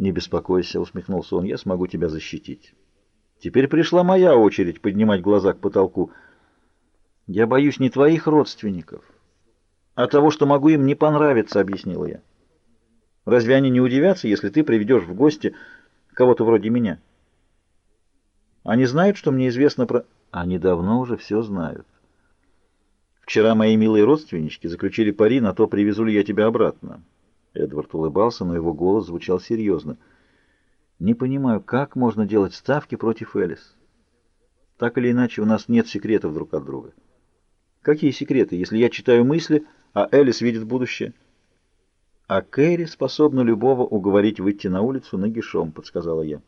«Не беспокойся», — усмехнулся он, — «я смогу тебя защитить». Теперь пришла моя очередь поднимать глаза к потолку. «Я боюсь не твоих родственников, а того, что могу им не понравиться», — объяснила я. «Разве они не удивятся, если ты приведешь в гости кого-то вроде меня?» «Они знают, что мне известно про...» «Они давно уже все знают. Вчера мои милые родственнички заключили пари на то, привезу ли я тебя обратно». Эдвард улыбался, но его голос звучал серьезно. «Не понимаю, как можно делать ставки против Элис? Так или иначе, у нас нет секретов друг от друга». «Какие секреты, если я читаю мысли, а Элис видит будущее?» «А Кэрри способна любого уговорить выйти на улицу нагишом», — подсказала я.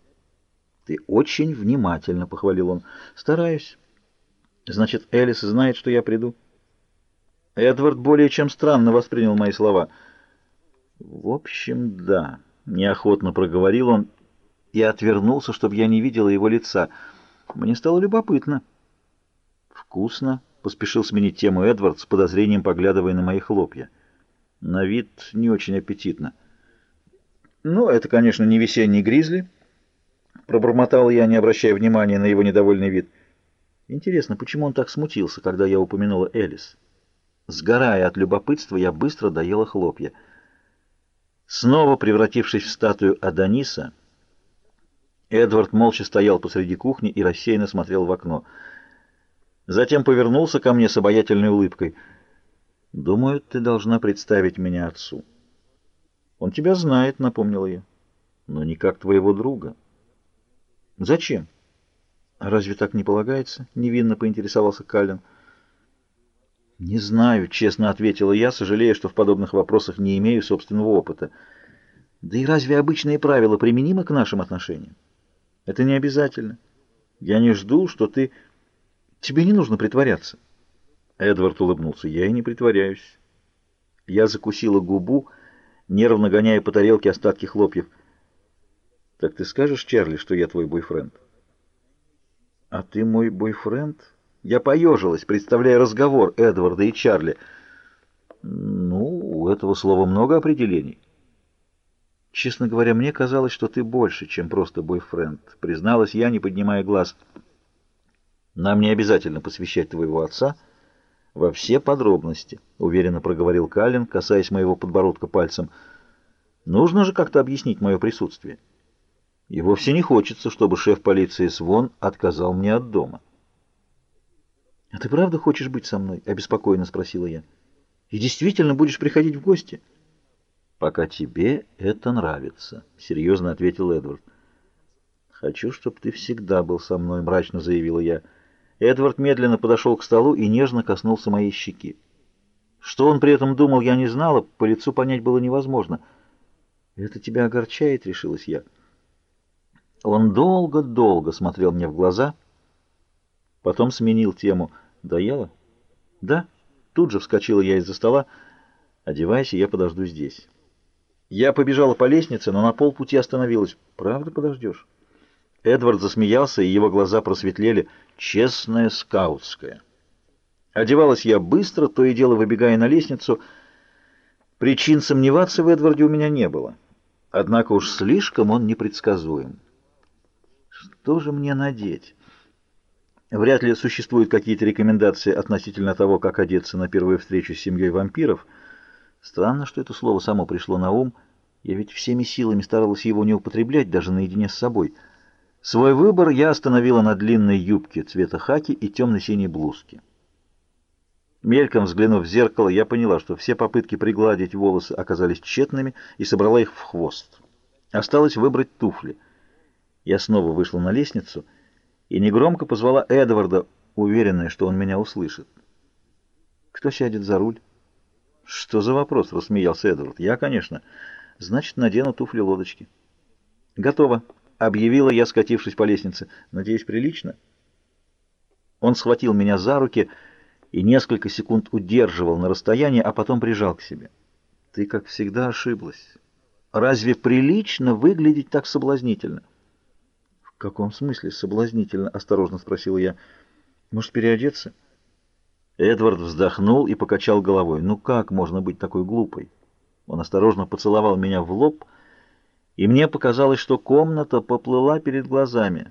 «Ты очень внимательно», — похвалил он. «Стараюсь». «Значит, Элис знает, что я приду?» Эдвард более чем странно воспринял мои слова — «В общем, да», — неохотно проговорил он и отвернулся, чтобы я не видела его лица. Мне стало любопытно. «Вкусно», — поспешил сменить тему Эдвард, с подозрением поглядывая на мои хлопья. На вид не очень аппетитно. «Ну, это, конечно, не весенний гризли», — пробормотал я, не обращая внимания на его недовольный вид. «Интересно, почему он так смутился, когда я упомянула Элис?» Сгорая от любопытства, я быстро доела хлопья — Снова превратившись в статую Адониса, Эдвард молча стоял посреди кухни и рассеянно смотрел в окно. Затем повернулся ко мне с обаятельной улыбкой. «Думаю, ты должна представить меня отцу». «Он тебя знает», — напомнила я. «Но не как твоего друга». «Зачем?» «Разве так не полагается?» — невинно поинтересовался Каллен. «Не знаю», — честно ответила я, сожалея, что в подобных вопросах не имею собственного опыта. «Да и разве обычные правила применимы к нашим отношениям? Это не обязательно. Я не жду, что ты... Тебе не нужно притворяться». Эдвард улыбнулся. «Я и не притворяюсь». Я закусила губу, нервно гоняя по тарелке остатки хлопьев. «Так ты скажешь, Чарли, что я твой бойфренд?» «А ты мой бойфренд?» Я поежилась, представляя разговор Эдварда и Чарли. Ну, у этого слова много определений. Честно говоря, мне казалось, что ты больше, чем просто бойфренд. Призналась я, не поднимая глаз. Нам не обязательно посвящать твоего отца во все подробности, уверенно проговорил Калин, касаясь моего подбородка пальцем. Нужно же как-то объяснить мое присутствие. И вовсе не хочется, чтобы шеф полиции Свон отказал мне от дома. «А ты правда хочешь быть со мной?» — обеспокоенно спросила я. «И действительно будешь приходить в гости?» «Пока тебе это нравится», — серьезно ответил Эдвард. «Хочу, чтобы ты всегда был со мной», — мрачно заявила я. Эдвард медленно подошел к столу и нежно коснулся моей щеки. Что он при этом думал, я не знала, по лицу понять было невозможно. «Это тебя огорчает?» — решилась я. Он долго-долго смотрел мне в глаза, потом сменил тему — Доела? Да. Тут же вскочила я из-за стола. Одевайся, я подожду здесь. Я побежала по лестнице, но на полпути остановилась. Правда подождешь? Эдвард засмеялся, и его глаза просветлели. Честная скаутская. Одевалась я быстро, то и дело выбегая на лестницу. Причин сомневаться в Эдварде у меня не было. Однако уж слишком он непредсказуем. Что же мне надеть? Вряд ли существуют какие-то рекомендации относительно того, как одеться на первую встречу с семьей вампиров. Странно, что это слово само пришло на ум. Я ведь всеми силами старалась его не употреблять, даже наедине с собой. Свой выбор я остановила на длинной юбке цвета хаки и темно-синей блузке. Мельком взглянув в зеркало, я поняла, что все попытки пригладить волосы оказались тщетными и собрала их в хвост. Осталось выбрать туфли. Я снова вышла на лестницу — и негромко позвала Эдварда, уверенная, что он меня услышит. «Кто сядет за руль?» «Что за вопрос?» — рассмеялся Эдвард. «Я, конечно. Значит, надену туфли-лодочки». «Готово», — объявила я, скатившись по лестнице. «Надеюсь, прилично?» Он схватил меня за руки и несколько секунд удерживал на расстоянии, а потом прижал к себе. «Ты, как всегда, ошиблась. Разве прилично выглядеть так соблазнительно?» «В каком смысле соблазнительно?» — осторожно спросила я. «Может, переодеться?» Эдвард вздохнул и покачал головой. «Ну как можно быть такой глупой?» Он осторожно поцеловал меня в лоб и мне показалось, что комната поплыла перед глазами.